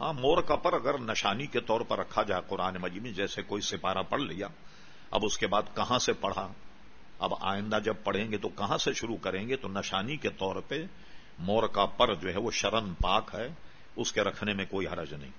ہاں مور کا پر اگر نشانی کے طور پر رکھا جائے قرآن مجید میں، جیسے کوئی سپارہ پڑھ لیا، اب اس کے بعد کہاں سے پڑھا؟ اب آئندہ جب پڑھیں گے تو کہاں سے شروع کریں گے؟ تو نشانی کے طور پہ مور کا پر جو ہے وہ شرن پاک ہے، اس کے رکھنے میں کوئی حرج نہیں۔